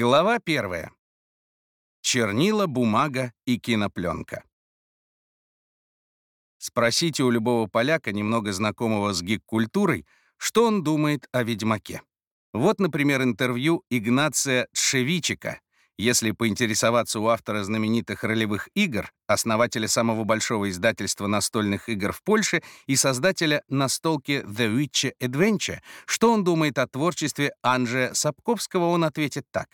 Глава первая. Чернила, бумага и кинопленка. Спросите у любого поляка, немного знакомого с гик-культурой, что он думает о «Ведьмаке». Вот, например, интервью Игнация Тшевичика, если поинтересоваться у автора знаменитых ролевых игр, основателя самого большого издательства настольных игр в Польше и создателя настолки The Witcher Adventure, что он думает о творчестве Анджея Сапковского, он ответит так.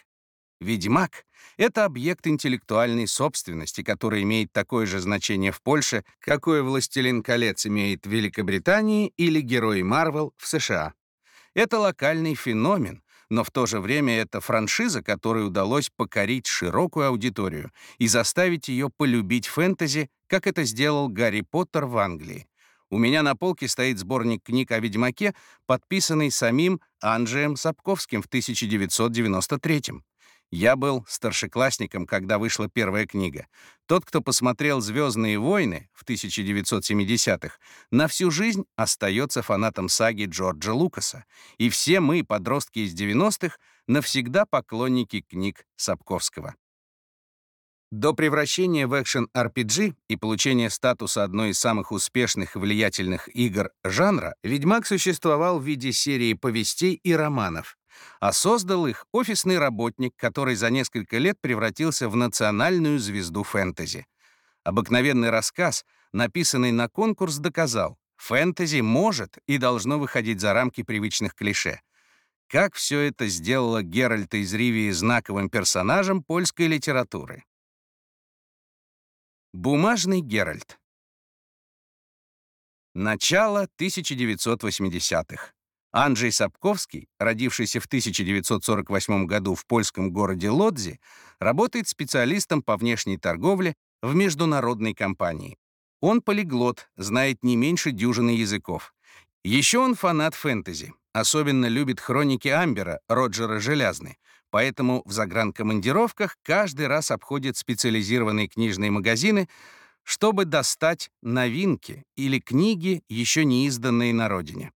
Ведьмак — это объект интеллектуальной собственности, который имеет такое же значение в Польше, какое «Властелин колец» имеет в Великобритании или «Герои Марвел» в США. Это локальный феномен, но в то же время это франшиза, которой удалось покорить широкую аудиторию и заставить ее полюбить фэнтези, как это сделал Гарри Поттер в Англии. У меня на полке стоит сборник книг о Ведьмаке, подписанный самим Анджеем Сапковским в 1993 -м. Я был старшеклассником, когда вышла первая книга. Тот, кто посмотрел «Звездные войны» в 1970-х, на всю жизнь остается фанатом саги Джорджа Лукаса. И все мы, подростки из 90-х, навсегда поклонники книг Сапковского. До превращения в экшен-RPG и получения статуса одной из самых успешных и влиятельных игр жанра, «Ведьмак» существовал в виде серии повестей и романов, а создал их офисный работник, который за несколько лет превратился в национальную звезду фэнтези. Обыкновенный рассказ, написанный на конкурс, доказал, фэнтези может и должно выходить за рамки привычных клише. Как все это сделало Геральта из Ривии знаковым персонажем польской литературы. Бумажный Геральт. Начало 1980-х. Анджей Сапковский, родившийся в 1948 году в польском городе Лодзи, работает специалистом по внешней торговле в международной компании. Он полиглот, знает не меньше дюжины языков. Еще он фанат фэнтези, особенно любит хроники Амбера Роджера Желязны, поэтому в загранкомандировках каждый раз обходит специализированные книжные магазины, чтобы достать новинки или книги, еще не изданные на родине.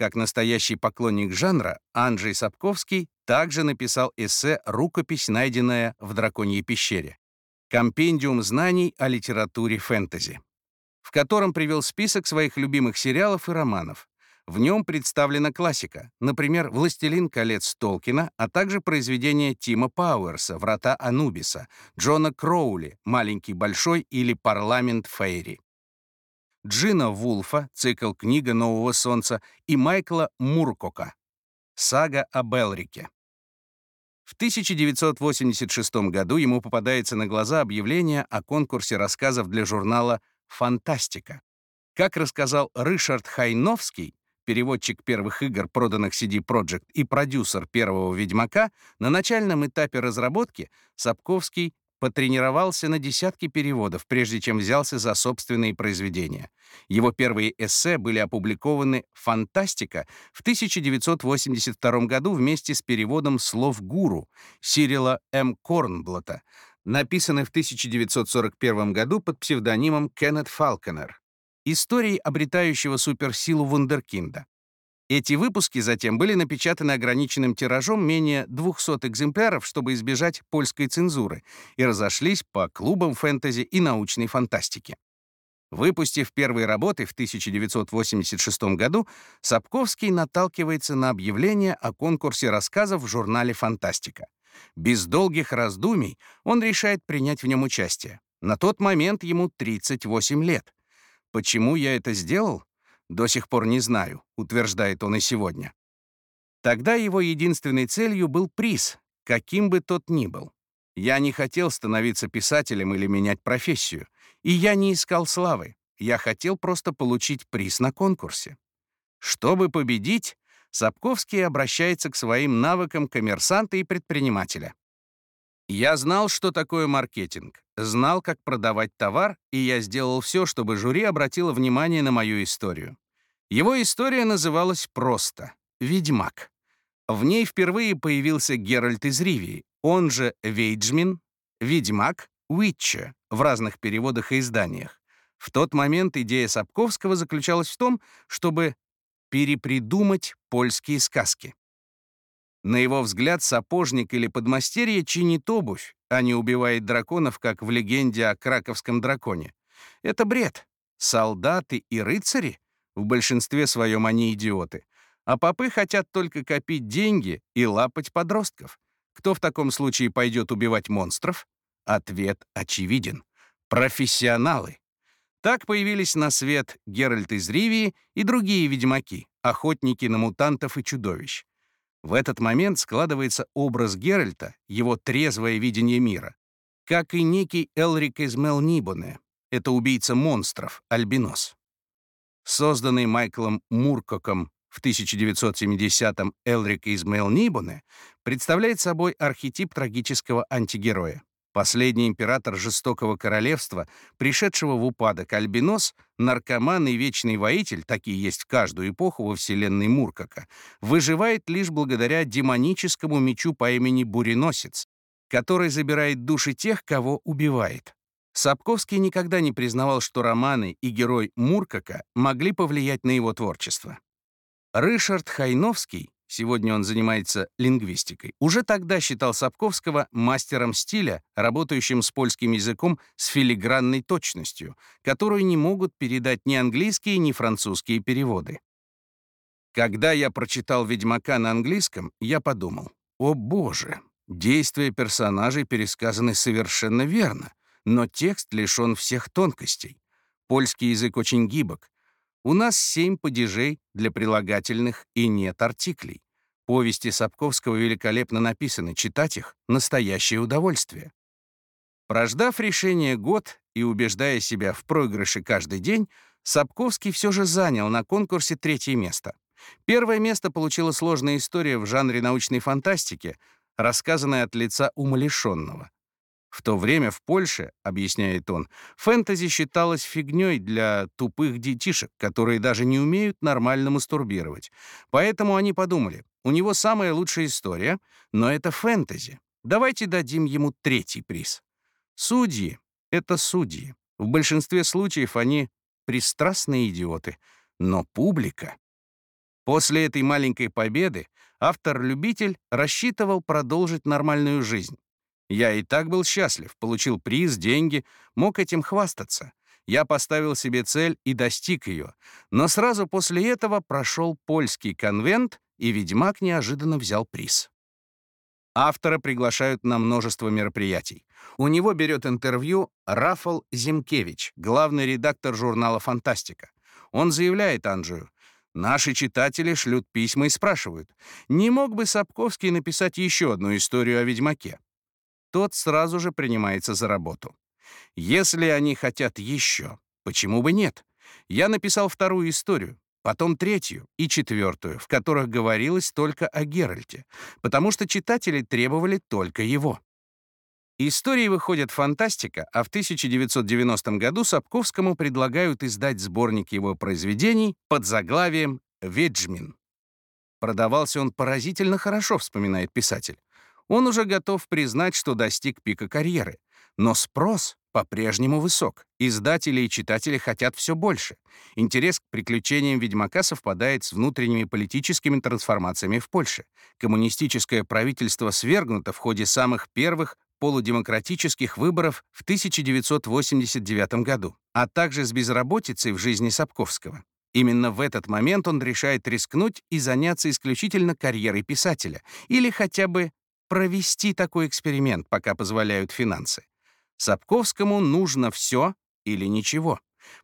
Как настоящий поклонник жанра, Анджей Сапковский также написал эссе «Рукопись, найденная в драконьей пещере» компендиум знаний о литературе фэнтези, в котором привел список своих любимых сериалов и романов. В нем представлена классика, например, «Властелин колец» Толкина, а также произведения Тима Пауэрса «Врата Анубиса», Джона Кроули «Маленький большой» или «Парламент Фейри». Джина Вулфа, цикл «Книга нового солнца» и Майкла Муркока, «Сага о Белрике». В 1986 году ему попадается на глаза объявление о конкурсе рассказов для журнала «Фантастика». Как рассказал Ришард Хайновский, переводчик первых игр, проданных CD Projekt и продюсер первого «Ведьмака», на начальном этапе разработки Сапковский потренировался на десятки переводов, прежде чем взялся за собственные произведения. Его первые эссе были опубликованы «Фантастика» в 1982 году вместе с переводом «Слов гуру» Сирила М. Корнблата, написанный в 1941 году под псевдонимом Кеннет Фалконер. Истории обретающего суперсилу вундеркинда. Эти выпуски затем были напечатаны ограниченным тиражом менее 200 экземпляров, чтобы избежать польской цензуры, и разошлись по клубам фэнтези и научной фантастики. Выпустив первые работы в 1986 году, Сапковский наталкивается на объявление о конкурсе рассказов в журнале «Фантастика». Без долгих раздумий он решает принять в нем участие. На тот момент ему 38 лет. Почему я это сделал? До сих пор не знаю, утверждает он и сегодня. Тогда его единственной целью был приз, каким бы тот ни был. Я не хотел становиться писателем или менять профессию, и я не искал славы. Я хотел просто получить приз на конкурсе. Чтобы победить, Сапковский обращается к своим навыкам коммерсанта и предпринимателя. Я знал, что такое маркетинг, знал, как продавать товар, и я сделал все, чтобы жюри обратило внимание на мою историю. Его история называлась просто «Ведьмак». В ней впервые появился Геральт из Ривии, он же Вейджмин, Ведьмак, Уитча в разных переводах и изданиях. В тот момент идея Сапковского заключалась в том, чтобы перепридумать польские сказки. На его взгляд, сапожник или подмастерье чинит обувь, а не убивает драконов, как в легенде о краковском драконе. Это бред. Солдаты и рыцари, в большинстве своем они идиоты, а попы хотят только копить деньги и лапать подростков. Кто в таком случае пойдет убивать монстров? Ответ очевиден. Профессионалы. Так появились на свет Геральт из Ривии и другие ведьмаки, охотники на мутантов и чудовищ. В этот момент складывается образ Геральта, его трезвое видение мира, как и некий Элрик из Мелнибоне, это убийца монстров, альбинос. Созданный Майклом Муркоком в 1970-м Элрик из Мелнибоне представляет собой архетип трагического антигероя. Последний император жестокого королевства, пришедшего в упадок альбинос, наркоман и вечный воитель, такие есть в каждую эпоху во вселенной Муркака, выживает лишь благодаря демоническому мечу по имени Буреносец, который забирает души тех, кого убивает. Сапковский никогда не признавал, что романы и герой Муркака могли повлиять на его творчество. Ришард Хайновский сегодня он занимается лингвистикой, уже тогда считал Сапковского мастером стиля, работающим с польским языком с филигранной точностью, которую не могут передать ни английские, ни французские переводы. Когда я прочитал «Ведьмака» на английском, я подумал, о боже, действия персонажей пересказаны совершенно верно, но текст лишен всех тонкостей. Польский язык очень гибок, у нас семь падежей для прилагательных и нет артиклей. Повести Сапковского великолепно написаны, читать их — настоящее удовольствие. Прождав решение год и убеждая себя в проигрыше каждый день, Сапковский все же занял на конкурсе третье место. Первое место получила сложная история в жанре научной фантастики, рассказанная от лица умалишенного. В то время в Польше, объясняет он, фэнтези считалось фигней для тупых детишек, которые даже не умеют нормально мастурбировать. Поэтому они подумали, у него самая лучшая история, но это фэнтези. Давайте дадим ему третий приз. Судьи — это судьи. В большинстве случаев они пристрастные идиоты, но публика. После этой маленькой победы автор-любитель рассчитывал продолжить нормальную жизнь. Я и так был счастлив, получил приз, деньги, мог этим хвастаться. Я поставил себе цель и достиг ее. Но сразу после этого прошел польский конвент, и ведьмак неожиданно взял приз. Автора приглашают на множество мероприятий. У него берет интервью Рафал Зимкевич, главный редактор журнала «Фантастика». Он заявляет Анджию, Наши читатели шлют письма и спрашивают, не мог бы Сапковский написать еще одну историю о Ведьмаке? Тот сразу же принимается за работу. Если они хотят еще, почему бы нет? Я написал вторую историю, потом третью и четвертую, в которых говорилось только о Геральте, потому что читатели требовали только его. Истории выходят фантастика, а в 1990 году Сапковскому предлагают издать сборник его произведений под заглавием «Веджмин». Продавался он поразительно хорошо, вспоминает писатель. Он уже готов признать, что достиг пика карьеры. Но спрос по-прежнему высок. Издатели и читатели хотят все больше. Интерес к приключениям Ведьмака совпадает с внутренними политическими трансформациями в Польше. Коммунистическое правительство свергнуто в ходе самых первых полудемократических выборов в 1989 году, а также с безработицей в жизни Сапковского. Именно в этот момент он решает рискнуть и заняться исключительно карьерой писателя или хотя бы провести такой эксперимент, пока позволяют финансы. Сапковскому нужно все или ничего.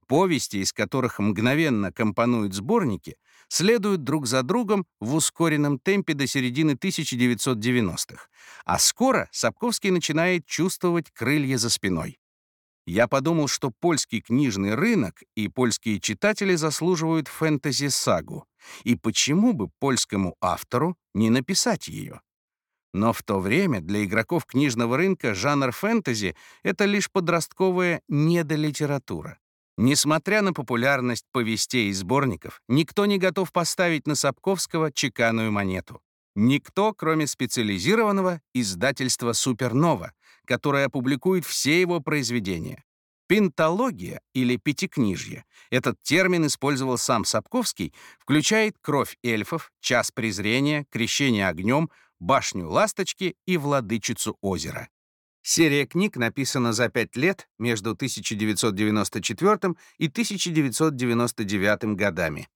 Повести, из которых мгновенно компонуют сборники, следуют друг за другом в ускоренном темпе до середины 1990-х. А скоро Сапковский начинает чувствовать крылья за спиной. Я подумал, что польский книжный рынок и польские читатели заслуживают фэнтези-сагу. И почему бы польскому автору не написать ее? Но в то время для игроков книжного рынка жанр фэнтези — это лишь подростковая недолитература. Несмотря на популярность повестей и сборников, никто не готов поставить на Сапковского чеканную монету. Никто, кроме специализированного издательства «Супернова», которое опубликует все его произведения. Пентология или пятикнижье — этот термин использовал сам Сапковский, включает «Кровь эльфов», «Час презрения», «Крещение огнем», «Башню ласточки» и «Владычицу озера». Серия книг написана за пять лет между 1994 и 1999 годами.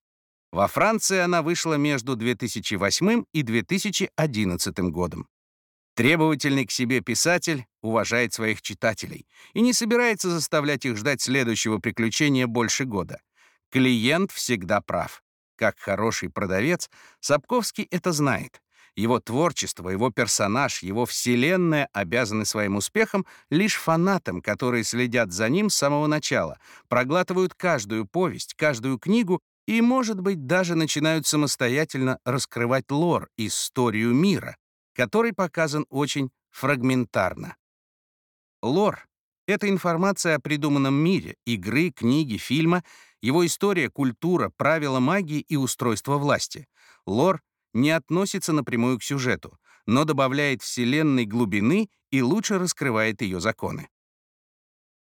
Во Франции она вышла между 2008 и 2011 годом. Требовательный к себе писатель уважает своих читателей и не собирается заставлять их ждать следующего приключения больше года. Клиент всегда прав. Как хороший продавец, Сапковский это знает. Его творчество, его персонаж, его вселенная обязаны своим успехом лишь фанатам, которые следят за ним с самого начала, проглатывают каждую повесть, каждую книгу и, может быть, даже начинают самостоятельно раскрывать лор, историю мира, который показан очень фрагментарно. Лор — это информация о придуманном мире, игры, книги, фильма, его история, культура, правила магии и устройство власти. Лор не относится напрямую к сюжету, но добавляет вселенной глубины и лучше раскрывает ее законы.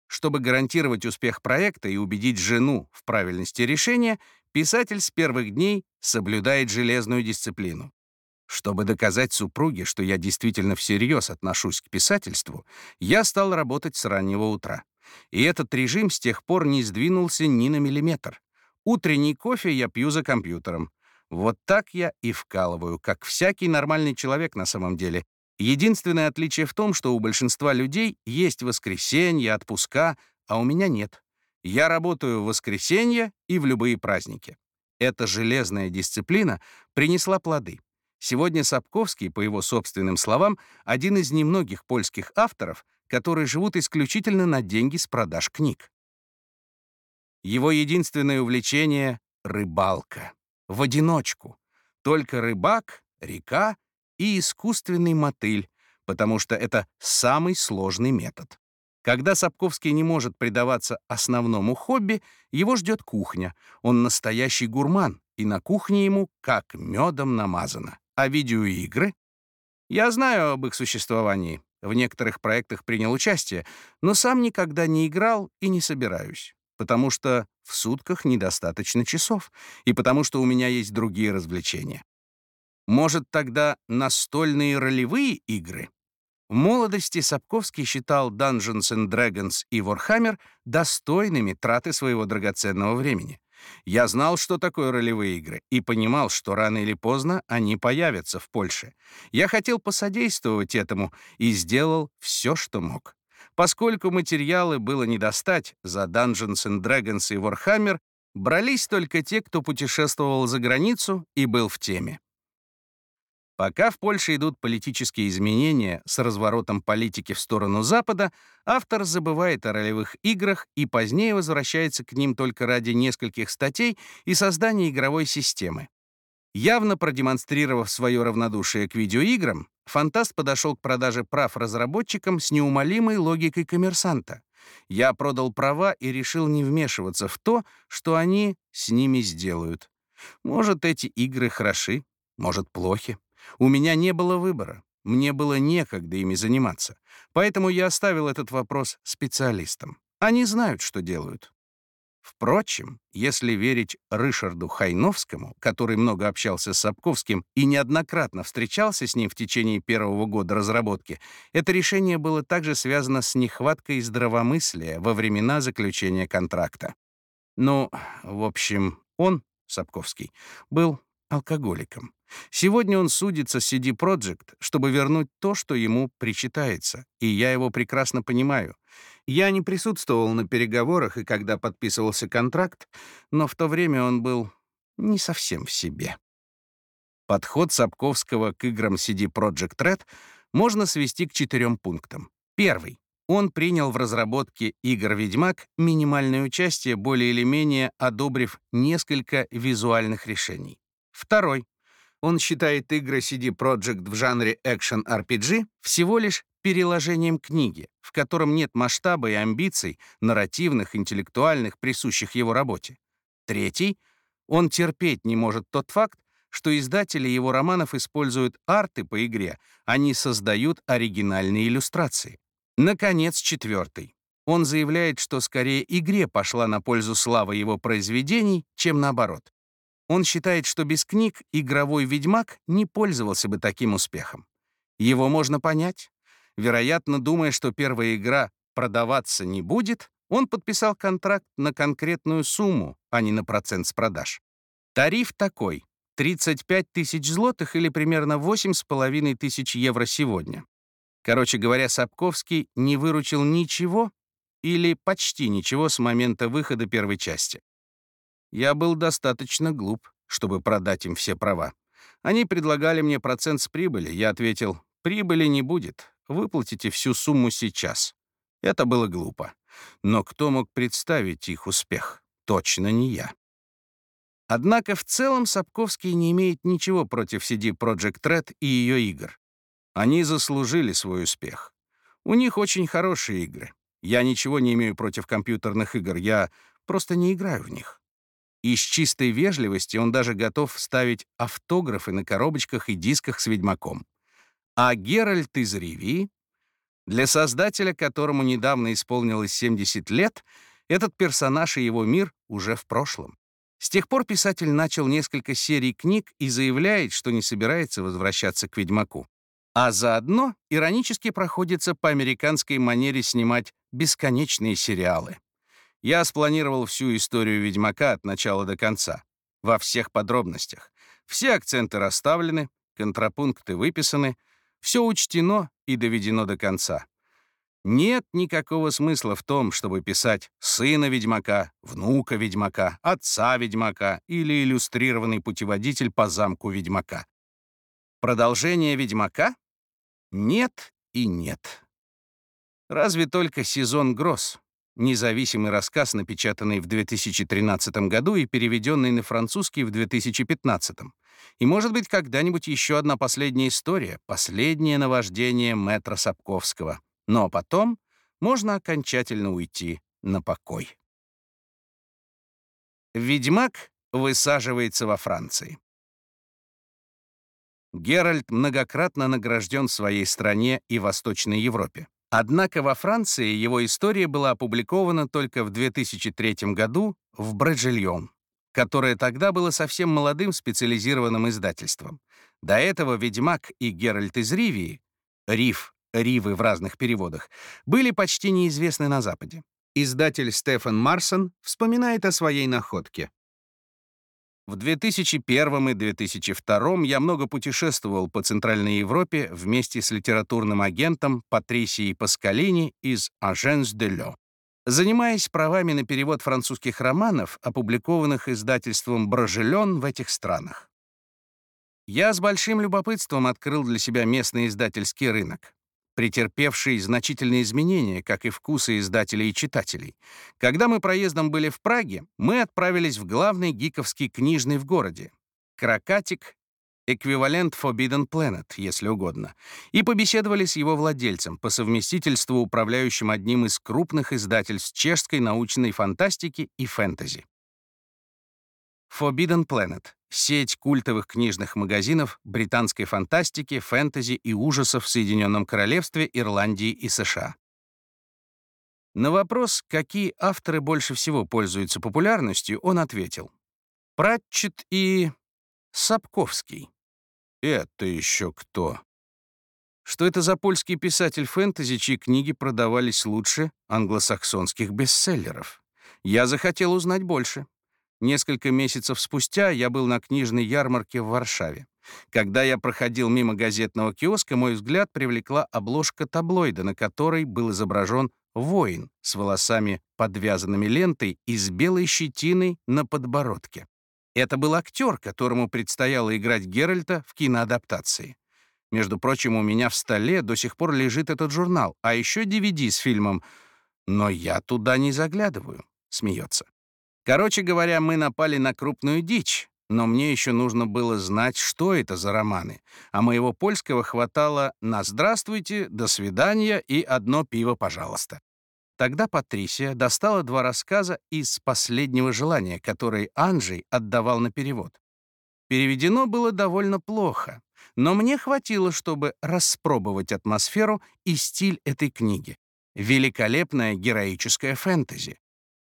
Чтобы гарантировать успех проекта и убедить жену в правильности решения, писатель с первых дней соблюдает железную дисциплину. Чтобы доказать супруге, что я действительно всерьез отношусь к писательству, я стал работать с раннего утра. И этот режим с тех пор не сдвинулся ни на миллиметр. Утренний кофе я пью за компьютером. Вот так я и вкалываю, как всякий нормальный человек на самом деле. Единственное отличие в том, что у большинства людей есть воскресенье, отпуска, а у меня нет. Я работаю в воскресенье и в любые праздники. Эта железная дисциплина принесла плоды. Сегодня Сапковский, по его собственным словам, один из немногих польских авторов, которые живут исключительно на деньги с продаж книг. Его единственное увлечение — рыбалка в одиночку. Только рыбак, река и искусственный мотыль, потому что это самый сложный метод. Когда Сапковский не может предаваться основному хобби, его ждет кухня. Он настоящий гурман, и на кухне ему как медом намазано. А видеоигры? Я знаю об их существовании. В некоторых проектах принял участие, но сам никогда не играл и не собираюсь потому что в сутках недостаточно часов, и потому что у меня есть другие развлечения. Может, тогда настольные ролевые игры? В молодости Сапковский считал Dungeons and Dragons и Warhammer достойными траты своего драгоценного времени. Я знал, что такое ролевые игры, и понимал, что рано или поздно они появятся в Польше. Я хотел посодействовать этому и сделал все, что мог. Поскольку материалы было не достать, за Dungeons and Dragons и Warhammer брались только те, кто путешествовал за границу и был в теме. Пока в Польше идут политические изменения с разворотом политики в сторону Запада, автор забывает о ролевых играх и позднее возвращается к ним только ради нескольких статей и создания игровой системы. Явно продемонстрировав свое равнодушие к видеоиграм, фантаст подошел к продаже прав разработчикам с неумолимой логикой коммерсанта. Я продал права и решил не вмешиваться в то, что они с ними сделают. Может, эти игры хороши, может, плохи. У меня не было выбора. Мне было некогда ими заниматься. Поэтому я оставил этот вопрос специалистам. Они знают, что делают. Впрочем, если верить Рышарду Хайновскому, который много общался с Сапковским и неоднократно встречался с ним в течение первого года разработки, это решение было также связано с нехваткой здравомыслия во времена заключения контракта. Ну, в общем, он, Сапковский, был алкоголиком. Сегодня он судится с CD Projekt, чтобы вернуть то, что ему причитается, и я его прекрасно понимаю. Я не присутствовал на переговорах и когда подписывался контракт, но в то время он был не совсем в себе. Подход Сапковского к играм CD Projekt Red можно свести к четырем пунктам. Первый. Он принял в разработке игр «Ведьмак» минимальное участие, более или менее одобрив несколько визуальных решений. Второй. Он считает игры CD Projekt в жанре Action RPG всего лишь переложением книги, в котором нет масштаба и амбиций, нарративных, интеллектуальных, присущих его работе. Третий. Он терпеть не может тот факт, что издатели его романов используют арты по игре, они создают оригинальные иллюстрации. Наконец, четвертый. Он заявляет, что скорее игре пошла на пользу слава его произведений, чем наоборот. Он считает, что без книг игровой «Ведьмак» не пользовался бы таким успехом. Его можно понять. Вероятно, думая, что первая игра продаваться не будет, он подписал контракт на конкретную сумму, а не на процент с продаж. Тариф такой — 35 тысяч злотых или примерно 8,5 тысяч евро сегодня. Короче говоря, Сапковский не выручил ничего или почти ничего с момента выхода первой части. Я был достаточно глуп, чтобы продать им все права. Они предлагали мне процент с прибыли. Я ответил, прибыли не будет, выплатите всю сумму сейчас. Это было глупо. Но кто мог представить их успех? Точно не я. Однако в целом Сапковский не имеет ничего против CD Project Red и ее игр. Они заслужили свой успех. У них очень хорошие игры. Я ничего не имею против компьютерных игр, я просто не играю в них. Из чистой вежливости он даже готов ставить автографы на коробочках и дисках с Ведьмаком. А Геральт из Ривии для создателя, которому недавно исполнилось 70 лет, этот персонаж и его мир уже в прошлом. С тех пор писатель начал несколько серий книг и заявляет, что не собирается возвращаться к «Ведьмаку». А заодно иронически проходится по американской манере снимать бесконечные сериалы. Я спланировал всю историю «Ведьмака» от начала до конца, во всех подробностях. Все акценты расставлены, контрапункты выписаны, все учтено и доведено до конца. Нет никакого смысла в том, чтобы писать сына ведьмака, внука ведьмака, отца ведьмака или иллюстрированный путеводитель по замку ведьмака. Продолжение ведьмака? Нет и нет. Разве только сезон гроз, независимый рассказ, напечатанный в 2013 году и переведенный на французский в 2015. И, может быть, когда-нибудь еще одна последняя история, последнее наваждение мэтра Сапковского. Но потом можно окончательно уйти на покой. Ведьмак высаживается во Франции. Геральт многократно награжден в своей стране и Восточной Европе. Однако во Франции его история была опубликована только в 2003 году в Бреджильон которое тогда было совсем молодым специализированным издательством. До этого «Ведьмак» и «Геральт из Ривии» «Риф», «Ривы» в разных переводах, были почти неизвестны на Западе. Издатель Стефан Марсон вспоминает о своей находке. В 2001 и 2002 я много путешествовал по Центральной Европе вместе с литературным агентом Патрисией Паскалини из «Agence de l'Eau». Занимаясь правами на перевод французских романов, опубликованных издательством «Брожелен» в этих странах. Я с большим любопытством открыл для себя местный издательский рынок, претерпевший значительные изменения, как и вкусы издателей и читателей. Когда мы проездом были в Праге, мы отправились в главный гиковский книжный в городе — Кракатик эквивалент Forbidden Planet, если угодно, и побеседовали с его владельцем, по совместительству управляющим одним из крупных издательств чешской научной фантастики и фэнтези. Forbidden Planet — сеть культовых книжных магазинов британской фантастики, фэнтези и ужасов в Соединенном Королевстве, Ирландии и США. На вопрос, какие авторы больше всего пользуются популярностью, он ответил. Пратчет и Сапковский. Это еще кто? Что это за польский писатель фэнтези, чьи книги продавались лучше англосаксонских бестселлеров? Я захотел узнать больше. Несколько месяцев спустя я был на книжной ярмарке в Варшаве. Когда я проходил мимо газетного киоска, мой взгляд привлекла обложка таблоида, на которой был изображен воин с волосами, подвязанными лентой и с белой щетиной на подбородке. Это был актер, которому предстояло играть Геральта в киноадаптации. Между прочим, у меня в столе до сих пор лежит этот журнал, а еще DVD с фильмом. Но я туда не заглядываю, смеется. Короче говоря, мы напали на крупную дичь, но мне еще нужно было знать, что это за романы, а моего польского хватало на «здравствуйте», «до свидания» и «одно пиво, пожалуйста». Тогда Патрисия достала два рассказа из «Последнего желания», которые Анджей отдавал на перевод. Переведено было довольно плохо, но мне хватило, чтобы распробовать атмосферу и стиль этой книги. Великолепная героическая фэнтези.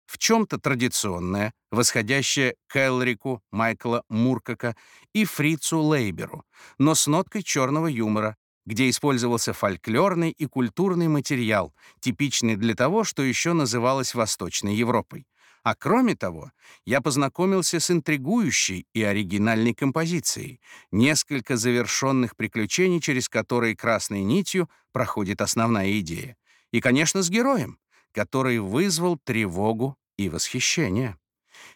В чем-то традиционное, восходящее к Элрику Майкла Муркака и Фрицу Лейберу, но с ноткой черного юмора, где использовался фольклорный и культурный материал, типичный для того, что еще называлось Восточной Европой. А кроме того, я познакомился с интригующей и оригинальной композицией, несколько завершенных приключений, через которые красной нитью проходит основная идея. И, конечно, с героем, который вызвал тревогу и восхищение.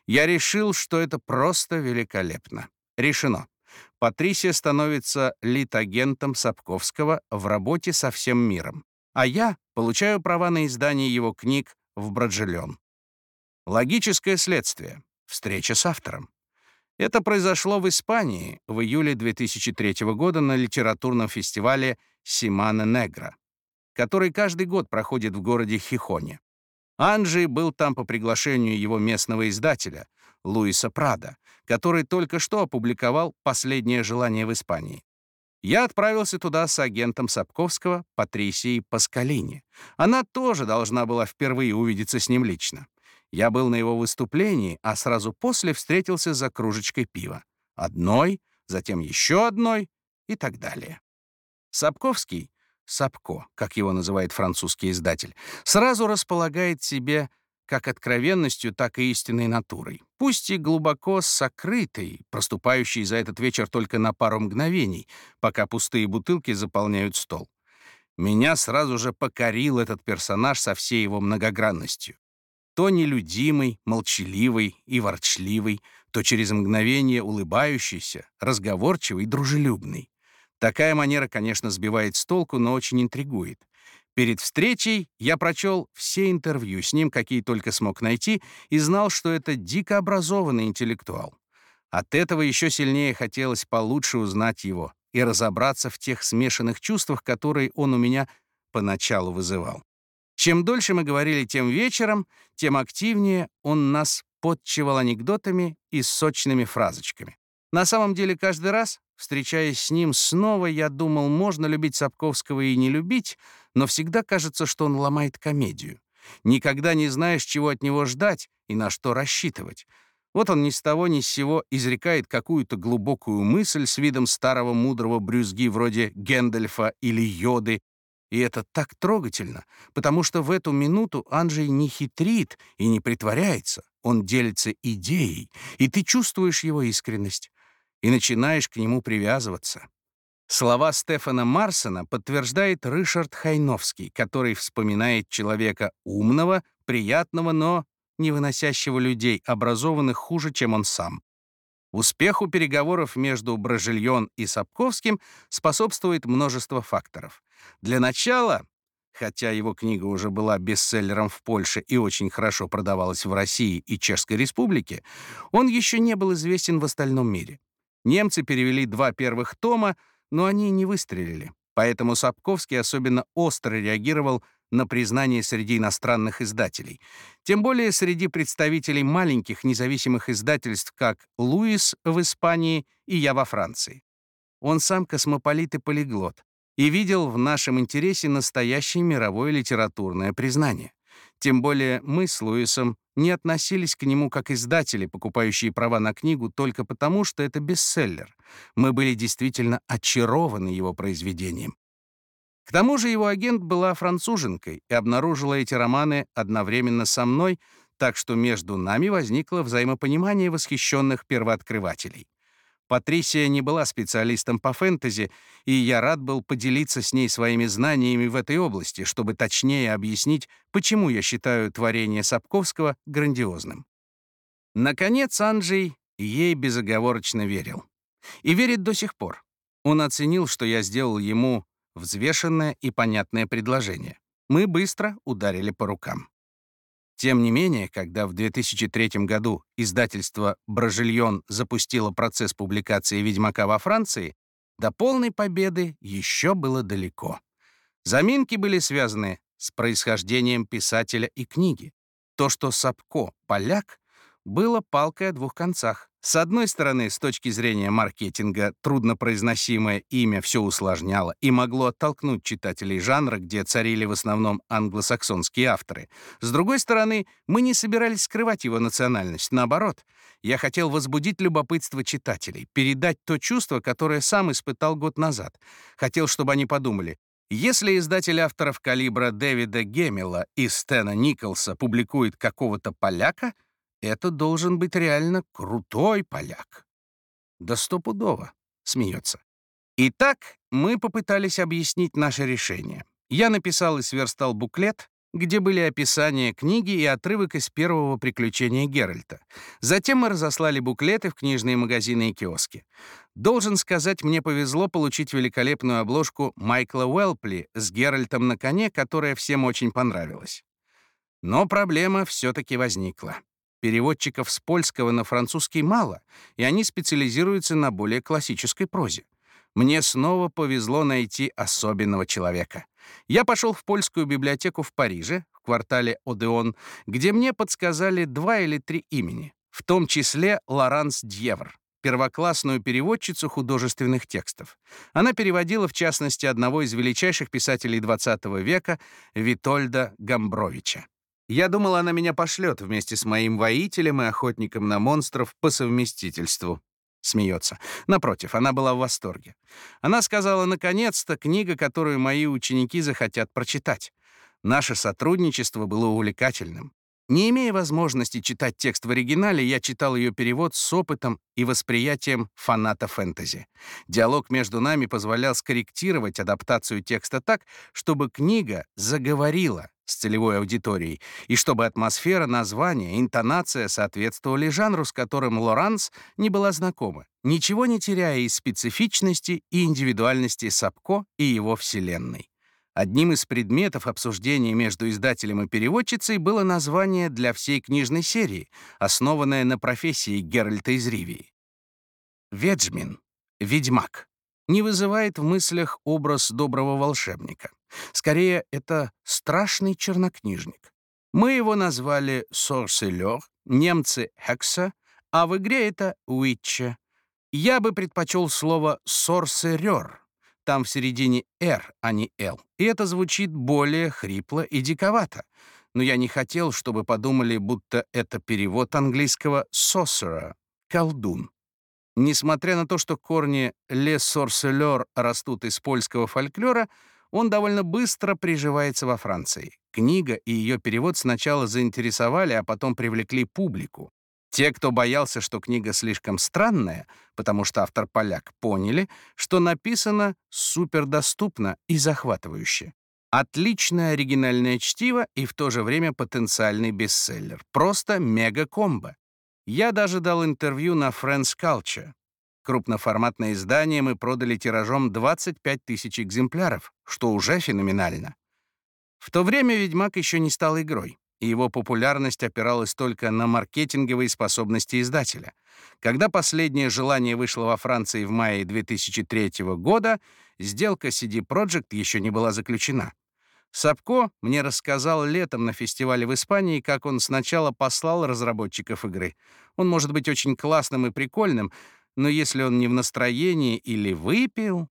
Я решил, что это просто великолепно. Решено. Патрисия становится литагентом Сапковского в работе со всем миром, а я получаю права на издание его книг в Браджелен. Логическое следствие. Встреча с автором. Это произошло в Испании в июле 2003 года на литературном фестивале «Симана Негра», который каждый год проходит в городе Хихоне. Анджи был там по приглашению его местного издателя, Луиса Прада, который только что опубликовал «Последнее желание в Испании». Я отправился туда с агентом Сапковского, Патрисией Паскалини. Она тоже должна была впервые увидеться с ним лично. Я был на его выступлении, а сразу после встретился за кружечкой пива. Одной, затем еще одной и так далее. Сапковский Сапко, как его называет французский издатель, сразу располагает себе как откровенностью, так и истинной натурой, пусть и глубоко сокрытой, проступающей за этот вечер только на пару мгновений, пока пустые бутылки заполняют стол. Меня сразу же покорил этот персонаж со всей его многогранностью. То нелюдимый, молчаливый и ворчливый, то через мгновение улыбающийся, разговорчивый, дружелюбный. Такая манера, конечно, сбивает с толку, но очень интригует. Перед встречей я прочел все интервью с ним, какие только смог найти, и знал, что это дико образованный интеллектуал. От этого еще сильнее хотелось получше узнать его и разобраться в тех смешанных чувствах, которые он у меня поначалу вызывал. Чем дольше мы говорили тем вечером, тем активнее он нас подчевал анекдотами и сочными фразочками. На самом деле каждый раз, встречаясь с ним снова, я думал, можно любить Сапковского и не любить, но всегда кажется, что он ломает комедию. Никогда не знаешь, чего от него ждать и на что рассчитывать. Вот он ни с того ни с сего изрекает какую-то глубокую мысль с видом старого мудрого брюзги вроде Гендельфа или Йоды, и это так трогательно, потому что в эту минуту Анджей не хитрит и не притворяется. Он делится идеей, и ты чувствуешь его искренность и начинаешь к нему привязываться. Слова Стефана Марсона подтверждает Ришард Хайновский, который вспоминает человека умного, приятного, но не выносящего людей, образованных хуже, чем он сам. Успеху переговоров между Бражильон и Сапковским способствует множество факторов. Для начала, хотя его книга уже была бестселлером в Польше и очень хорошо продавалась в России и Чешской Республике, он еще не был известен в остальном мире. Немцы перевели два первых тома, но они не выстрелили. Поэтому Сапковский особенно остро реагировал на признание среди иностранных издателей. Тем более среди представителей маленьких независимых издательств, как «Луис» в Испании и «Я» во Франции. Он сам космополит и полиглот и видел в нашем интересе настоящее мировое литературное признание. Тем более мы с Луисом не относились к нему как издатели, покупающие права на книгу только потому, что это бестселлер. Мы были действительно очарованы его произведением. К тому же его агент была француженкой и обнаружила эти романы одновременно со мной, так что между нами возникло взаимопонимание восхищенных первооткрывателей. Патрисия не была специалистом по фэнтези, и я рад был поделиться с ней своими знаниями в этой области, чтобы точнее объяснить, почему я считаю творение Сапковского грандиозным. Наконец, Анджей ей безоговорочно верил. И верит до сих пор. Он оценил, что я сделал ему взвешенное и понятное предложение. Мы быстро ударили по рукам. Тем не менее, когда в 2003 году издательство «Бражильон» запустило процесс публикации «Ведьмака» во Франции, до полной победы еще было далеко. Заминки были связаны с происхождением писателя и книги. То, что Сапко — поляк, было палкой о двух концах. С одной стороны, с точки зрения маркетинга, труднопроизносимое имя все усложняло и могло оттолкнуть читателей жанра, где царили в основном англосаксонские авторы. С другой стороны, мы не собирались скрывать его национальность. Наоборот, я хотел возбудить любопытство читателей, передать то чувство, которое сам испытал год назад. Хотел, чтобы они подумали, если издатель авторов калибра Дэвида Геммела и Стэна Николса публикует какого-то поляка — это должен быть реально крутой поляк. Да стопудово, смеется. Итак, мы попытались объяснить наше решение. Я написал и сверстал буклет, где были описания книги и отрывок из первого приключения Геральта. Затем мы разослали буклеты в книжные магазины и киоски. Должен сказать, мне повезло получить великолепную обложку Майкла Уэлпли с Геральтом на коне, которая всем очень понравилась. Но проблема все-таки возникла. Переводчиков с польского на французский мало, и они специализируются на более классической прозе. Мне снова повезло найти особенного человека. Я пошел в польскую библиотеку в Париже, в квартале Одеон, где мне подсказали два или три имени, в том числе Лоранс Дьевр, первоклассную переводчицу художественных текстов. Она переводила, в частности, одного из величайших писателей XX века Витольда Гамбровича. Я думал, она меня пошлет вместе с моим воителем и охотником на монстров по совместительству. Смеется. Напротив, она была в восторге. Она сказала, наконец-то, книга, которую мои ученики захотят прочитать. Наше сотрудничество было увлекательным. Не имея возможности читать текст в оригинале, я читал ее перевод с опытом и восприятием фаната фэнтези. Диалог между нами позволял скорректировать адаптацию текста так, чтобы книга заговорила с целевой аудиторией, и чтобы атмосфера названия, интонация соответствовали жанру, с которым Лоранс не была знакома, ничего не теряя из специфичности и индивидуальности Сапко и его вселенной. Одним из предметов обсуждения между издателем и переводчицей было название для всей книжной серии, основанное на профессии Геральта из Ривии. Веджмин, ведьмак, не вызывает в мыслях образ доброго волшебника. Скорее, это страшный чернокнижник. Мы его назвали «сорселер», немцы — «хекса», а в игре это «уитча». Я бы предпочел слово «сорсерер», там в середине «р», а не «л». И это звучит более хрипло и диковато. Но я не хотел, чтобы подумали, будто это перевод английского «sorcerer» — «колдун». Несмотря на то, что корни «le sorceleur» растут из польского фольклора, он довольно быстро приживается во Франции. Книга и ее перевод сначала заинтересовали, а потом привлекли публику. Те, кто боялся, что книга слишком странная, потому что автор поляк, поняли, что написано супердоступно и захватывающе. Отличное оригинальное чтиво и в то же время потенциальный бестселлер. Просто мега-комбо. Я даже дал интервью на Friends Culture. Крупноформатное издание мы продали тиражом 25 тысяч экземпляров, что уже феноменально. В то время «Ведьмак» еще не стал игрой и его популярность опиралась только на маркетинговые способности издателя. Когда последнее желание вышло во Франции в мае 2003 года, сделка CD Projekt еще не была заключена. Сапко мне рассказал летом на фестивале в Испании, как он сначала послал разработчиков игры. Он может быть очень классным и прикольным, но если он не в настроении или выпил...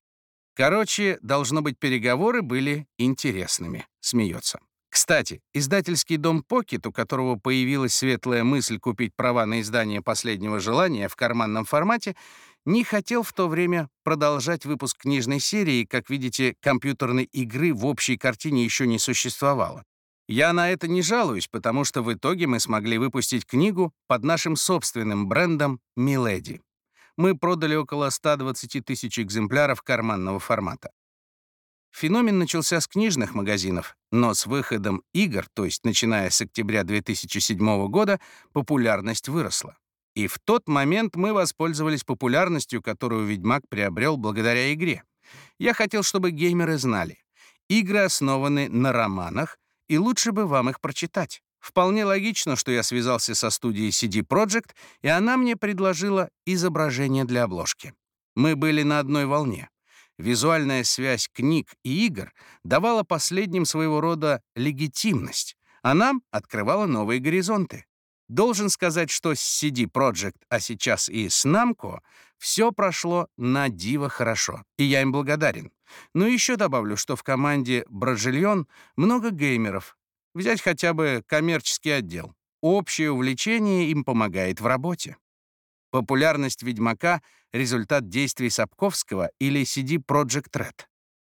Короче, должно быть, переговоры были интересными, смеется. Кстати, издательский дом Pocket, у которого появилась светлая мысль купить права на издание «Последнего желания» в карманном формате, не хотел в то время продолжать выпуск книжной серии, как видите, компьютерной игры в общей картине еще не существовало. Я на это не жалуюсь, потому что в итоге мы смогли выпустить книгу под нашим собственным брендом «Миледи». Мы продали около 120 тысяч экземпляров карманного формата. Феномен начался с книжных магазинов, но с выходом игр, то есть начиная с октября 2007 года, популярность выросла. И в тот момент мы воспользовались популярностью, которую «Ведьмак» приобрел благодаря игре. Я хотел, чтобы геймеры знали. Игры основаны на романах, и лучше бы вам их прочитать. Вполне логично, что я связался со студией CD Projekt, и она мне предложила изображение для обложки. Мы были на одной волне. Визуальная связь книг и игр давала последним своего рода легитимность, а нам открывала новые горизонты. Должен сказать, что с CD Projekt, а сейчас и с Namco, все прошло на диво хорошо, и я им благодарен. Но еще добавлю, что в команде Бражильон много геймеров. Взять хотя бы коммерческий отдел. Общее увлечение им помогает в работе. Популярность «Ведьмака» — результат действий Сапковского или CD Projekt Red.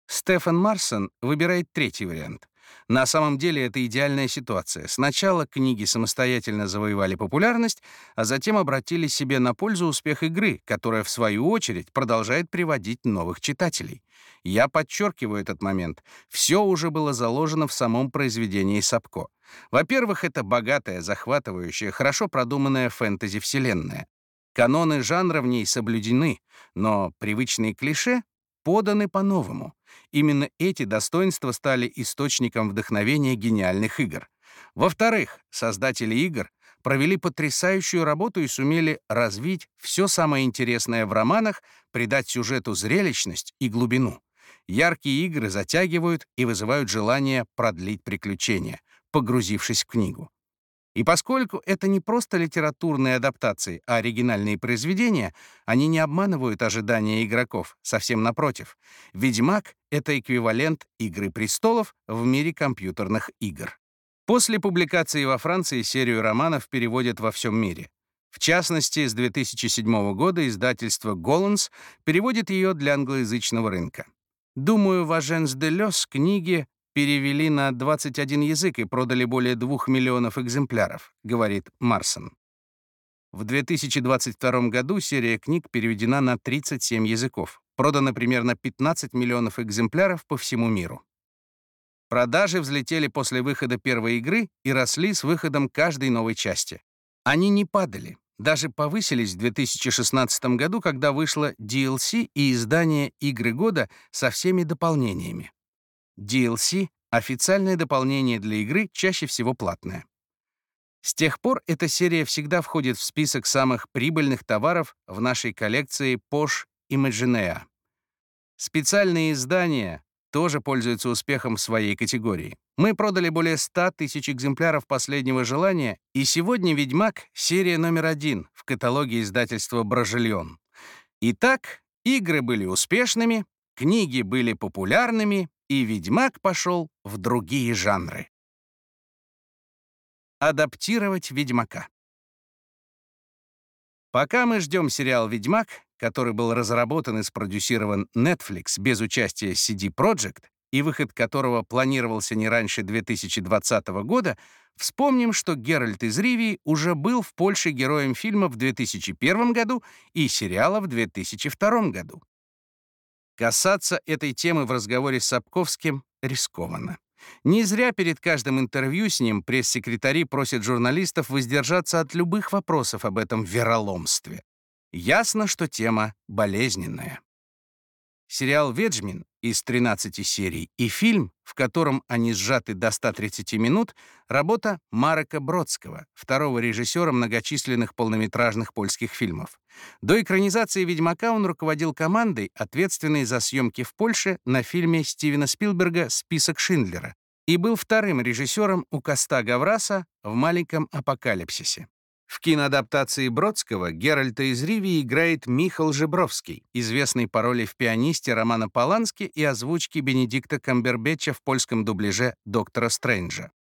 Стефан Марсон выбирает третий вариант. На самом деле это идеальная ситуация. Сначала книги самостоятельно завоевали популярность, а затем обратили себе на пользу успех игры, которая, в свою очередь, продолжает приводить новых читателей. Я подчеркиваю этот момент. Все уже было заложено в самом произведении Сапко. Во-первых, это богатая, захватывающая, хорошо продуманная фэнтези-вселенная. Каноны жанра в ней соблюдены, но привычные клише поданы по-новому. Именно эти достоинства стали источником вдохновения гениальных игр. Во-вторых, создатели игр провели потрясающую работу и сумели развить все самое интересное в романах, придать сюжету зрелищность и глубину. Яркие игры затягивают и вызывают желание продлить приключения, погрузившись в книгу. И поскольку это не просто литературные адаптации, а оригинальные произведения, они не обманывают ожидания игроков, совсем напротив. «Ведьмак» — это эквивалент «Игры престолов» в мире компьютерных игр. После публикации во Франции серию романов переводят во всем мире. В частности, с 2007 года издательство «Gollancz» переводит ее для англоязычного рынка. Думаю, в «Agence de l'Est» книги перевели на 21 язык и продали более 2 миллионов экземпляров, говорит Марсон. В 2022 году серия книг переведена на 37 языков. Продано примерно 15 миллионов экземпляров по всему миру. Продажи взлетели после выхода первой игры и росли с выходом каждой новой части. Они не падали, даже повысились в 2016 году, когда вышло DLC и издание «Игры года» со всеми дополнениями. DLC — официальное дополнение для игры, чаще всего платное. С тех пор эта серия всегда входит в список самых прибыльных товаров в нашей коллекции Posh Imaginea. Специальные издания тоже пользуются успехом в своей категории. Мы продали более 100 тысяч экземпляров «Последнего желания», и сегодня «Ведьмак» — серия номер один в каталоге издательства «Бражильон». Итак, игры были успешными, книги были популярными, и «Ведьмак» пошел в другие жанры. Адаптировать «Ведьмака». Пока мы ждем сериал «Ведьмак», который был разработан и спродюсирован Netflix без участия CD Projekt и выход которого планировался не раньше 2020 года, вспомним, что Геральт из Ривии уже был в Польше героем фильма в 2001 году и сериала в 2002 году. Касаться этой темы в разговоре с Сапковским рискованно. Не зря перед каждым интервью с ним пресс-секретари просят журналистов воздержаться от любых вопросов об этом вероломстве. Ясно, что тема болезненная. Сериал «Веджмин» из 13 серий и фильм, в котором они сжаты до 130 минут, работа Марека Бродского, второго режиссера многочисленных полнометражных польских фильмов. До экранизации «Ведьмака» он руководил командой, ответственной за съемки в Польше на фильме Стивена Спилберга «Список Шиндлера», и был вторым режиссером у Коста Гавраса в «Маленьком апокалипсисе». В киноадаптации Бродского Геральта из Ривии играет Михал Жебровский, известный по роли в «Пианисте» Романа Полански и озвучке Бенедикта Камбербэтча в польском дубляже «Доктора Стрэнджа».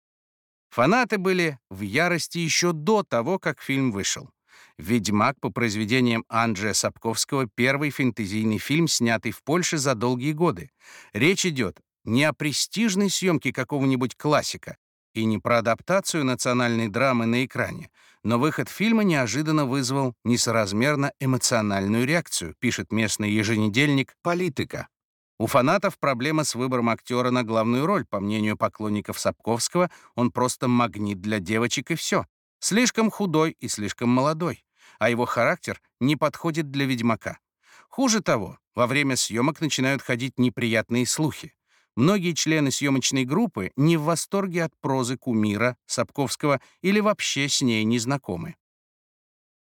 Фанаты были в ярости еще до того, как фильм вышел. «Ведьмак» по произведениям Анджея Сапковского — первый фэнтезийный фильм, снятый в Польше за долгие годы. Речь идет не о престижной съемке какого-нибудь классика и не про адаптацию национальной драмы на экране, но выход фильма неожиданно вызвал несоразмерно эмоциональную реакцию, пишет местный еженедельник «Политика». У фанатов проблема с выбором актера на главную роль. По мнению поклонников Сапковского, он просто магнит для девочек и все. Слишком худой и слишком молодой. А его характер не подходит для ведьмака. Хуже того, во время съемок начинают ходить неприятные слухи. Многие члены съемочной группы не в восторге от прозы кумира Сапковского или вообще с ней не знакомы.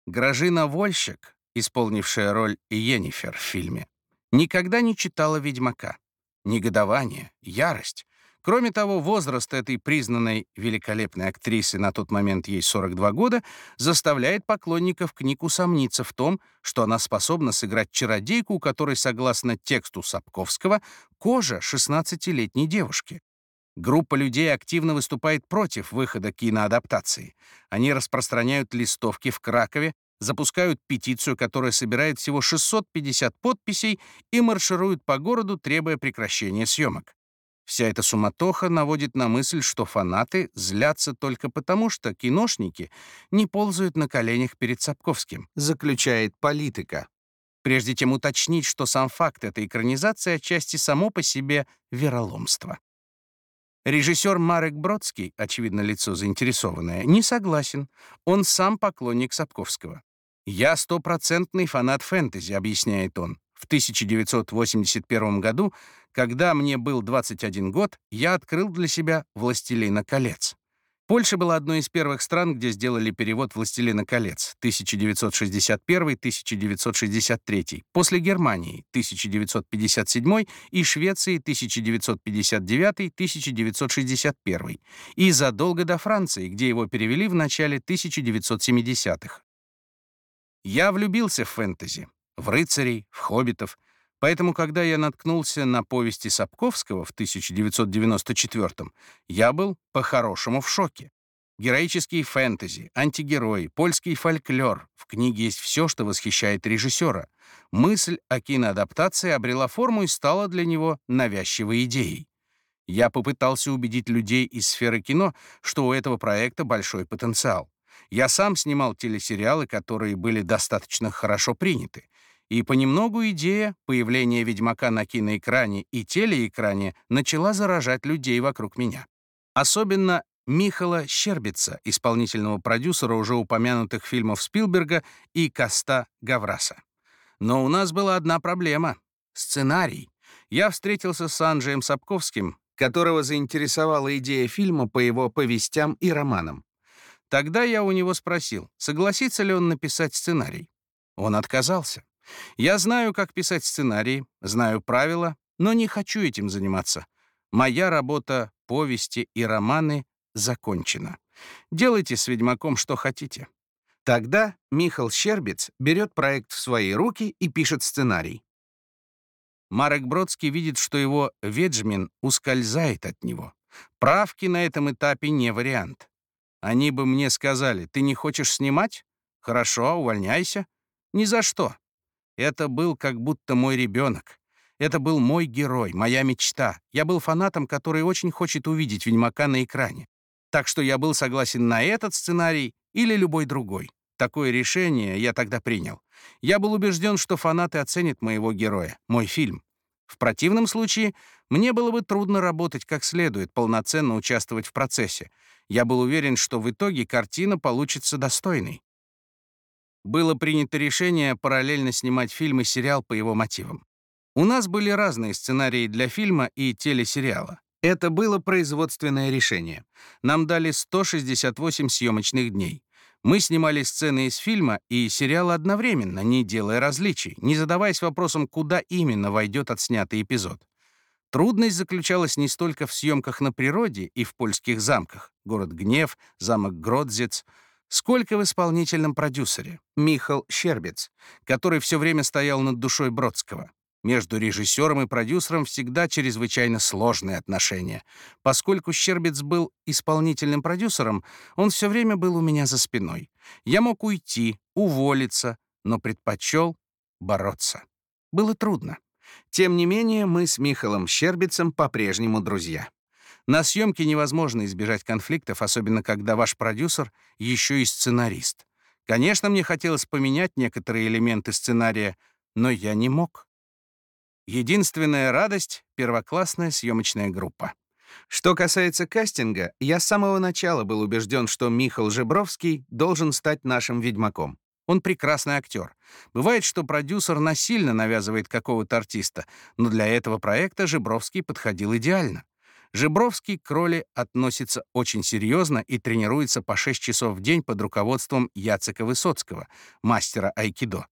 Гражина Вольщик, исполнившая роль Йеннифер в фильме, никогда не читала «Ведьмака». Негодование, ярость. Кроме того, возраст этой признанной великолепной актрисы, на тот момент ей 42 года, заставляет поклонников книг усомниться в том, что она способна сыграть чародейку, у которой, согласно тексту Сапковского, кожа 16-летней девушки. Группа людей активно выступает против выхода киноадаптации. Они распространяют листовки в Кракове, запускают петицию, которая собирает всего 650 подписей и маршируют по городу, требуя прекращения съемок. Вся эта суматоха наводит на мысль, что фанаты злятся только потому, что киношники не ползают на коленях перед Сапковским, заключает политика. Прежде чем уточнить, что сам факт этой экранизации отчасти само по себе вероломство. Режиссер Марек Бродский, очевидно, лицо заинтересованное, не согласен. Он сам поклонник Сапковского. «Я стопроцентный фанат фэнтези», — объясняет он. В 1981 году, когда мне был 21 год, я открыл для себя «Властелина колец». Польша была одной из первых стран, где сделали перевод «Властелина колец» 1961-1963, после Германии 1957 и Швеции 1959-1961, и задолго до Франции, где его перевели в начале 1970-х. Я влюбился в фэнтези в рыцарей, в хоббитов. Поэтому, когда я наткнулся на повести Сапковского в 1994 я был по-хорошему в шоке. Героические фэнтези, антигерои, польский фольклор. В книге есть все, что восхищает режиссера. Мысль о киноадаптации обрела форму и стала для него навязчивой идеей. Я попытался убедить людей из сферы кино, что у этого проекта большой потенциал. Я сам снимал телесериалы, которые были достаточно хорошо приняты. И понемногу идея появления «Ведьмака» на киноэкране и телеэкране начала заражать людей вокруг меня. Особенно Михала Щербица, исполнительного продюсера уже упомянутых фильмов Спилберга и Коста Гавраса. Но у нас была одна проблема — сценарий. Я встретился с Анджеем Сапковским, которого заинтересовала идея фильма по его повестям и романам. Тогда я у него спросил, согласится ли он написать сценарий. Он отказался. Я знаю, как писать сценарии, знаю правила, но не хочу этим заниматься. Моя работа, повести и романы закончена. Делайте с «Ведьмаком» что хотите. Тогда Михал Щербиц берет проект в свои руки и пишет сценарий. Марек Бродский видит, что его Веджмин ускользает от него. Правки на этом этапе не вариант. Они бы мне сказали, ты не хочешь снимать? Хорошо, увольняйся. Ни за что. Это был как будто мой ребенок. Это был мой герой, моя мечта. Я был фанатом, который очень хочет увидеть Ведьмака на экране. Так что я был согласен на этот сценарий или любой другой. Такое решение я тогда принял. Я был убежден, что фанаты оценят моего героя, мой фильм. В противном случае мне было бы трудно работать как следует, полноценно участвовать в процессе. Я был уверен, что в итоге картина получится достойной было принято решение параллельно снимать фильм и сериал по его мотивам. У нас были разные сценарии для фильма и телесериала. Это было производственное решение. Нам дали 168 съемочных дней. Мы снимали сцены из фильма и сериала одновременно, не делая различий, не задаваясь вопросом, куда именно войдет отснятый эпизод. Трудность заключалась не столько в съемках на природе и в польских замках — город Гнев, замок Гродзец — сколько в исполнительном продюсере, Михал Щербец, который все время стоял над душой Бродского. Между режиссером и продюсером всегда чрезвычайно сложные отношения. Поскольку Щербец был исполнительным продюсером, он все время был у меня за спиной. Я мог уйти, уволиться, но предпочел бороться. Было трудно. Тем не менее, мы с Михалом Щербицем по-прежнему друзья. На съемке невозможно избежать конфликтов, особенно когда ваш продюсер еще и сценарист. Конечно, мне хотелось поменять некоторые элементы сценария, но я не мог. Единственная радость — первоклассная съемочная группа. Что касается кастинга, я с самого начала был убежден, что Михаил Жебровский должен стать нашим ведьмаком. Он прекрасный актер. Бывает, что продюсер насильно навязывает какого-то артиста, но для этого проекта Жебровский подходил идеально. Жибровский к роли относится очень серьезно и тренируется по 6 часов в день под руководством Яцека Высоцкого, мастера айкидо.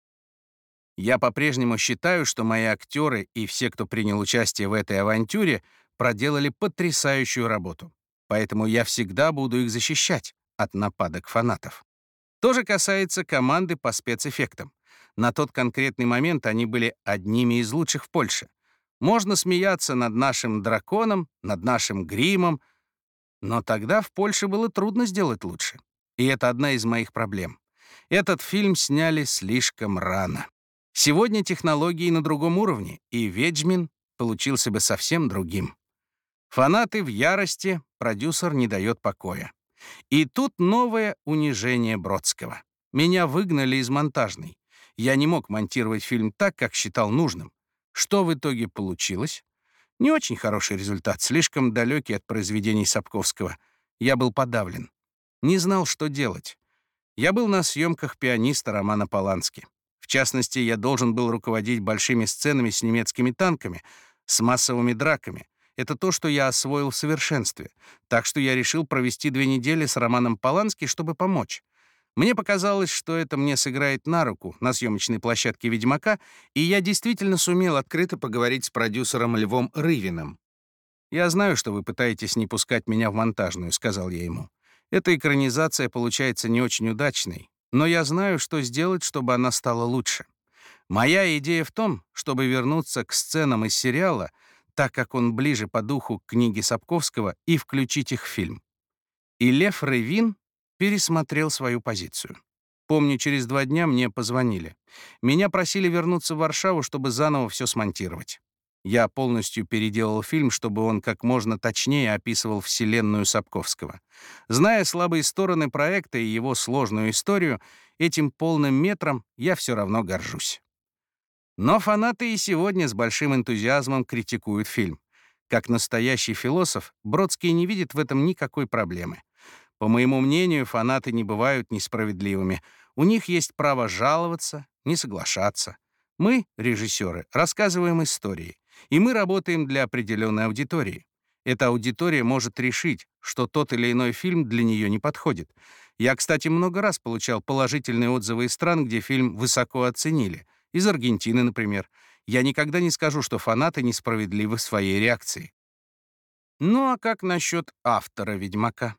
Я по-прежнему считаю, что мои актеры и все, кто принял участие в этой авантюре, проделали потрясающую работу. Поэтому я всегда буду их защищать от нападок фанатов. То же касается команды по спецэффектам. На тот конкретный момент они были одними из лучших в Польше. Можно смеяться над нашим драконом, над нашим гримом, но тогда в Польше было трудно сделать лучше. И это одна из моих проблем. Этот фильм сняли слишком рано. Сегодня технологии на другом уровне, и «Ведьмин» получился бы совсем другим. Фанаты в ярости, продюсер не дает покоя. И тут новое унижение Бродского. Меня выгнали из монтажной. Я не мог монтировать фильм так, как считал нужным. Что в итоге получилось? Не очень хороший результат, слишком далекий от произведений Сапковского. Я был подавлен. Не знал, что делать. Я был на съемках пианиста Романа Полански. В частности, я должен был руководить большими сценами с немецкими танками, с массовыми драками. Это то, что я освоил в совершенстве. Так что я решил провести две недели с Романом Полански, чтобы помочь. Мне показалось, что это мне сыграет на руку на съемочной площадке «Ведьмака», и я действительно сумел открыто поговорить с продюсером Львом Рывиным. «Я знаю, что вы пытаетесь не пускать меня в монтажную», — сказал я ему. «Эта экранизация получается не очень удачной, но я знаю, что сделать, чтобы она стала лучше. Моя идея в том, чтобы вернуться к сценам из сериала, так как он ближе по духу к книге Сапковского, и включить их в фильм. И Лев Ревин пересмотрел свою позицию. Помню, через два дня мне позвонили. Меня просили вернуться в Варшаву, чтобы заново все смонтировать. Я полностью переделал фильм, чтобы он как можно точнее описывал вселенную Сапковского. Зная слабые стороны проекта и его сложную историю, этим полным метром я все равно горжусь. Но фанаты и сегодня с большим энтузиазмом критикуют фильм. Как настоящий философ, Бродский не видит в этом никакой проблемы. По моему мнению, фанаты не бывают несправедливыми. У них есть право жаловаться, не соглашаться. Мы, режиссеры, рассказываем истории. И мы работаем для определенной аудитории. Эта аудитория может решить, что тот или иной фильм для нее не подходит. Я, кстати, много раз получал положительные отзывы из стран, где фильм высоко оценили. Из Аргентины, например. Я никогда не скажу, что фанаты несправедливы в своей реакции. Ну а как насчет автора «Ведьмака»?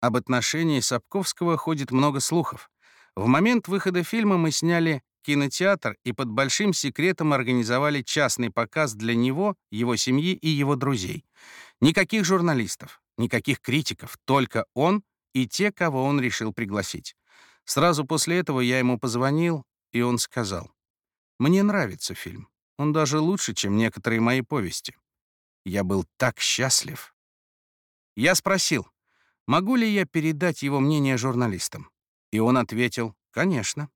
Об отношении Сапковского ходит много слухов. В момент выхода фильма мы сняли кинотеатр и под большим секретом организовали частный показ для него, его семьи и его друзей. Никаких журналистов, никаких критиков, только он и те, кого он решил пригласить. Сразу после этого я ему позвонил, и он сказал, «Мне нравится фильм. Он даже лучше, чем некоторые мои повести». Я был так счастлив. Я спросил, могу ли я передать его мнение журналистам? И он ответил, «Конечно».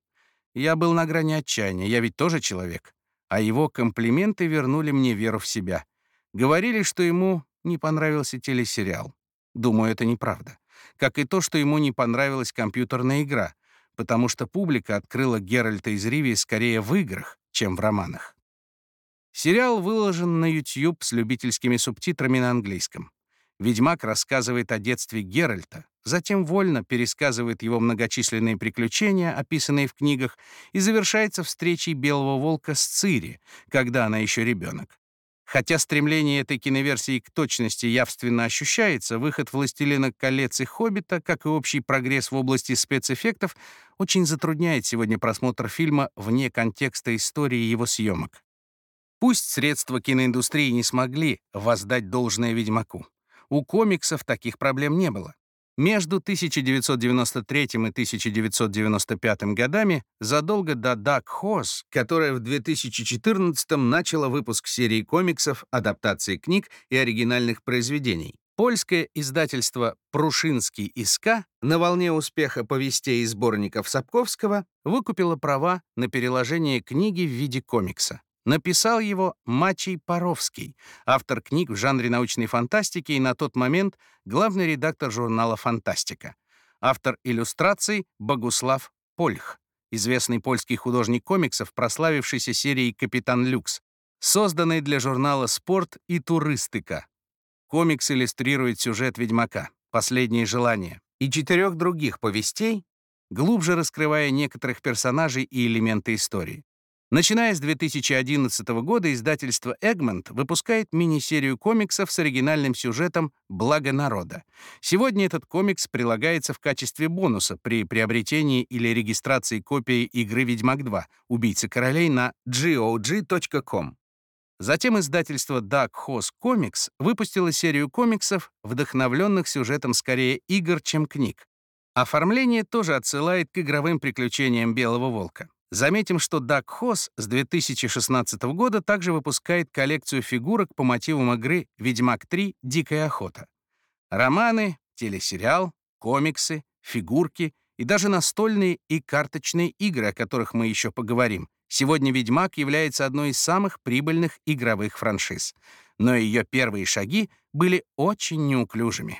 Я был на грани отчаяния, я ведь тоже человек. А его комплименты вернули мне веру в себя. Говорили, что ему не понравился телесериал. Думаю, это неправда. Как и то, что ему не понравилась компьютерная игра, потому что публика открыла Геральта из Ривии скорее в играх, чем в романах. Сериал выложен на YouTube с любительскими субтитрами на английском. Ведьмак рассказывает о детстве Геральта, затем вольно пересказывает его многочисленные приключения, описанные в книгах, и завершается встречей Белого Волка с Цири, когда она еще ребенок. Хотя стремление этой киноверсии к точности явственно ощущается, выход «Властелина колец» и «Хоббита», как и общий прогресс в области спецэффектов, очень затрудняет сегодня просмотр фильма вне контекста истории его съемок. Пусть средства киноиндустрии не смогли воздать должное Ведьмаку. У комиксов таких проблем не было. Между 1993 и 1995 годами, задолго до Dark Horse, которая в 2014 начала выпуск серии комиксов, адаптации книг и оригинальных произведений, польское издательство «Прушинский ИСК» на волне успеха повестей и сборников Сапковского выкупило права на переложение книги в виде комикса. Написал его Мачий Паровский, автор книг в жанре научной фантастики и на тот момент главный редактор журнала «Фантастика». Автор иллюстраций Богуслав Польх, известный польский художник комиксов, прославившийся серией «Капитан Люкс», созданной для журнала «Спорт» и «Туристика». Комикс иллюстрирует сюжет «Ведьмака», «Последнее желание» и четырех других повестей, глубже раскрывая некоторых персонажей и элементы истории. Начиная с 2011 года издательство Egmont выпускает мини-серию комиксов с оригинальным сюжетом «Благо народа». Сегодня этот комикс прилагается в качестве бонуса при приобретении или регистрации копии игры «Ведьмак 2. Убийцы королей» на gog.com. Затем издательство Dark Horse Comics выпустило серию комиксов, вдохновленных сюжетом скорее игр, чем книг. Оформление тоже отсылает к игровым приключениям Белого Волка. Заметим, что Hoss с 2016 года также выпускает коллекцию фигурок по мотивам игры «Ведьмак 3. Дикая охота». Романы, телесериал, комиксы, фигурки и даже настольные и карточные игры, о которых мы еще поговорим. Сегодня «Ведьмак» является одной из самых прибыльных игровых франшиз. Но ее первые шаги были очень неуклюжими.